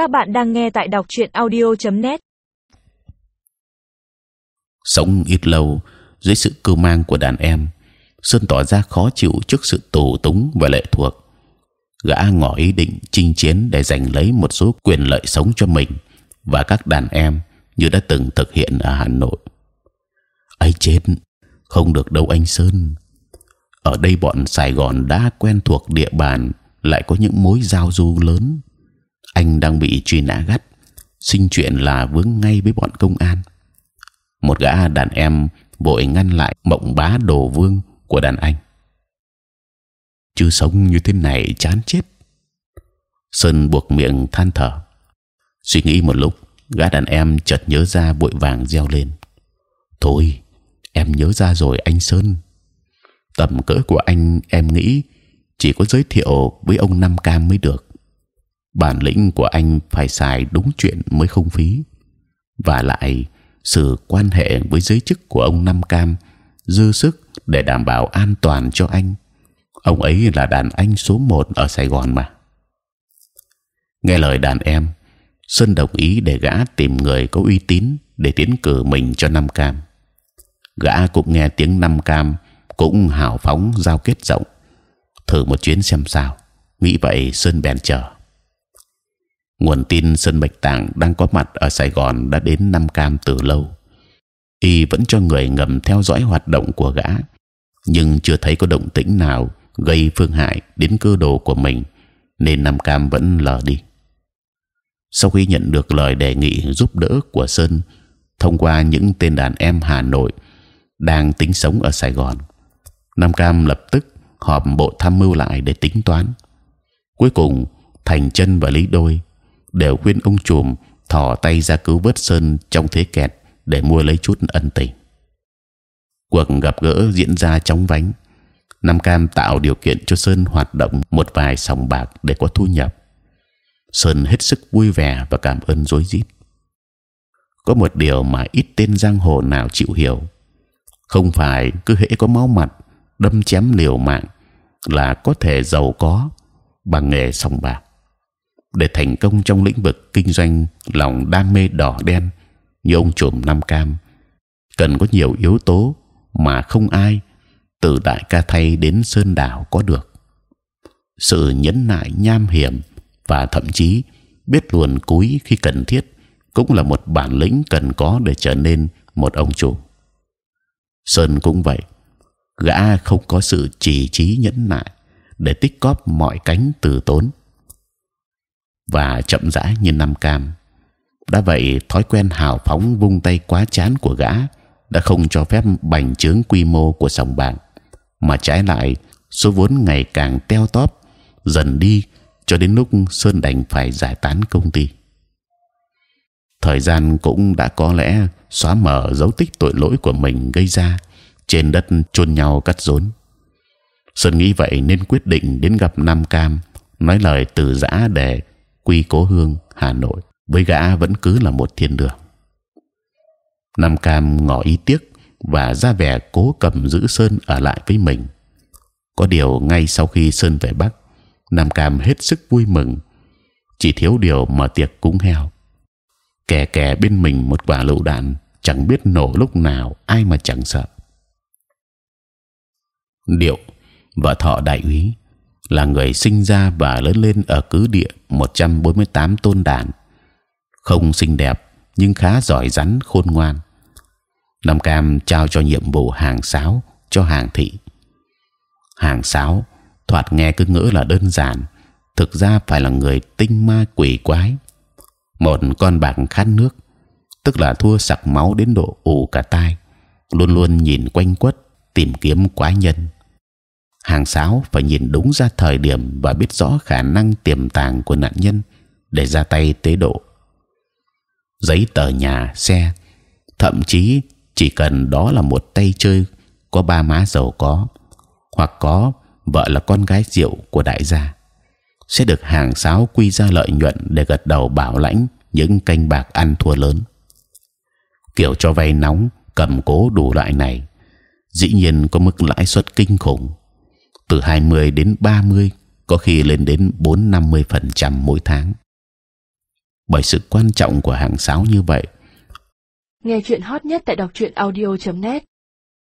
Các bạn đang nghe tại đọc truyện audio.net. Sống ít lâu dưới sự cưu mang của đàn em, Sơn tỏ ra khó chịu trước sự tù túng và lệ thuộc. Gã ngỏ ý định chinh chiến để giành lấy một số quyền lợi sống cho mình và các đàn em như đã từng thực hiện ở Hà Nội. ấy chết, không được đâu anh Sơn. Ở đây bọn Sài Gòn đã quen thuộc địa bàn, lại có những mối giao du lớn. Anh đang bị truy nã gắt, sinh chuyện là vướng ngay với bọn công an. Một gã đàn em vội ngăn lại mộng bá đồ vương của đàn anh. Chứ sống như thế này chán chết. Sơn buộc miệng than thở. Suy nghĩ một lúc, gã đàn em chợt nhớ ra vội vàng reo lên. Thôi, em nhớ ra rồi anh Sơn. Tầm cỡ của anh em nghĩ chỉ có giới thiệu với ông Năm Cam mới được. Bản lĩnh của anh phải xài đúng chuyện mới không phí. Và lại sự quan hệ với giới chức của ông Nam Cam dư sức để đảm bảo an toàn cho anh. Ông ấy là đàn anh số một ở Sài Gòn mà. Nghe lời đàn em, Sơn đồng ý để gã tìm người có uy tín để tiến cử mình cho Nam Cam. Gã cũng nghe tiếng Nam Cam cũng hào phóng giao kết rộng. Thử một chuyến xem sao. Nghĩ vậy Sơn bèn chờ. Nguồn tin Sơn Bạch Tạng đang có mặt ở Sài Gòn đã đến Năm Cam từ lâu. Y vẫn cho người ngầm theo dõi hoạt động của gã, nhưng chưa thấy có động tĩnh nào gây phương hại đến cơ đồ của mình, nên Năm Cam vẫn lờ đi. Sau khi nhận được lời đề nghị giúp đỡ của Sơn thông qua những tên đàn em Hà Nội đang tính sống ở Sài Gòn, Nam Cam lập tức họp bộ tham mưu lại để tính toán. Cuối cùng, Thành Chân và Lý Đôi đều khuyên ông chùm thò tay ra cứu vớt Sơn trong thế kẹt để mua lấy chút ân tình. Cuộc gặp gỡ diễn ra chóng vánh. Nam Cam tạo điều kiện cho Sơn hoạt động một vài sòng bạc để có thu nhập. Sơn hết sức vui vẻ và cảm ơn rối rít. Có một điều mà ít tên giang hồ nào chịu hiểu, không phải cứ hễ có máu mặt đâm chém liều mạng là có thể giàu có bằng nghề sòng bạc. Để thành công trong lĩnh vực kinh doanh lòng đam mê đỏ đen như ông trùm Nam Cam, cần có nhiều yếu tố mà không ai từ đại ca thay đến sơn đảo có được. Sự nhẫn nại nham hiểm và thậm chí biết luồn cúi khi cần thiết cũng là một bản lĩnh cần có để trở nên một ông chủ. Sơn cũng vậy, gã không có sự chỉ trí nhẫn nại để tích cóp mọi cánh từ tốn và chậm rãi như năm cam. đã vậy thói quen hào phóng vung tay quá chán của gã đã không cho phép bành trướng quy mô của sòng bạc, mà trái lại số vốn ngày càng teo tóp dần đi cho đến lúc sơn đành phải giải tán công ty. Thời gian cũng đã có lẽ xóa mở dấu tích tội lỗi của mình gây ra trên đất chôn nhau cắt rốn. Sơn nghĩ vậy nên quyết định đến gặp Nam Cam nói lời từ giã để quy cố hương Hà Nội với gã vẫn cứ là một thiên đường. Nam Cam ngỏ ý tiếc và ra vẻ cố cầm giữ Sơn ở lại với mình. Có điều ngay sau khi Sơn về Bắc, Nam Cam hết sức vui mừng, chỉ thiếu điều mở tiệc cúng heo. Kè kè bên mình một quả lựu đạn, chẳng biết nổ lúc nào, ai mà chẳng sợ. Điệu, vợ thọ đại úy, là người sinh ra và lớn lên ở cứ địa 148 tôn đàn, không xinh đẹp nhưng khá giỏi rắn khôn ngoan. Nam Cam trao cho nhiệm vụ hàng sáo cho hàng thị. Hàng sáo thoạt nghe cứ ngỡ là đơn giản, thực ra phải là người tinh ma quỷ quái. Một con bạc khát nước, tức là thua sặc máu đến độ ù cả tai, luôn luôn nhìn quanh quất tìm kiếm quái nhân. Hàng sáo phải nhìn đúng ra thời điểm và biết rõ khả năng tiềm tàng của nạn nhân để ra tay tế độ. Giấy tờ nhà, xe, thậm chí chỉ cần đó là một tay chơi có ba má giàu có hoặc có vợ là con gái rượu của đại gia sẽ được hàng sáo quy ra lợi nhuận để gật đầu bảo lãnh những canh bạc ăn thua lớn kiểu cho vay nóng cầm cố đủ loại này dĩ nhiên có mức lãi suất kinh khủng từ 20 đến 30 có khi lên đến 4 50 phần trăm mỗi tháng. Bởi sự quan trọng của hàng sáo như vậy. Nghe chuyện hot nhất tại đọc truyện audio.net